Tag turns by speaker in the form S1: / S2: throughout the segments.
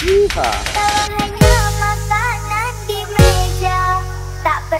S1: Yeehaw.
S2: Hanya makanan di meja Tak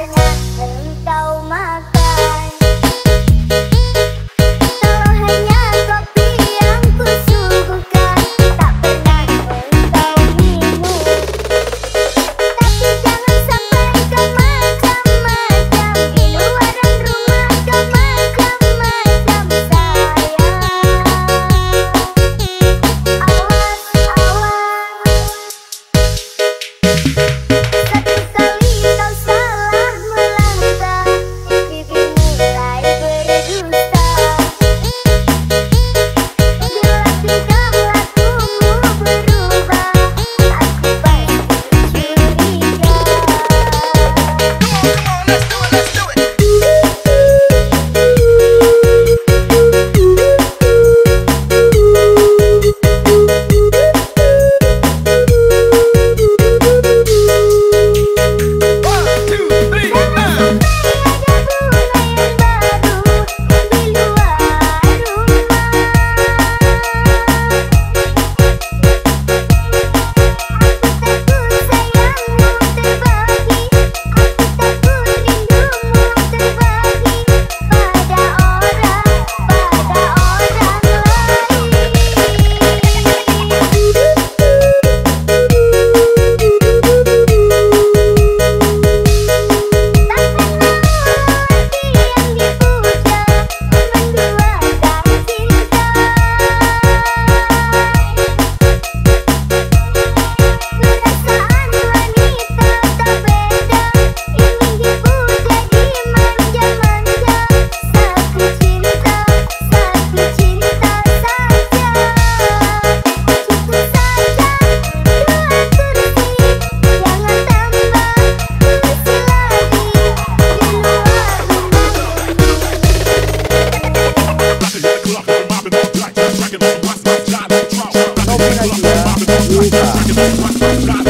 S2: you.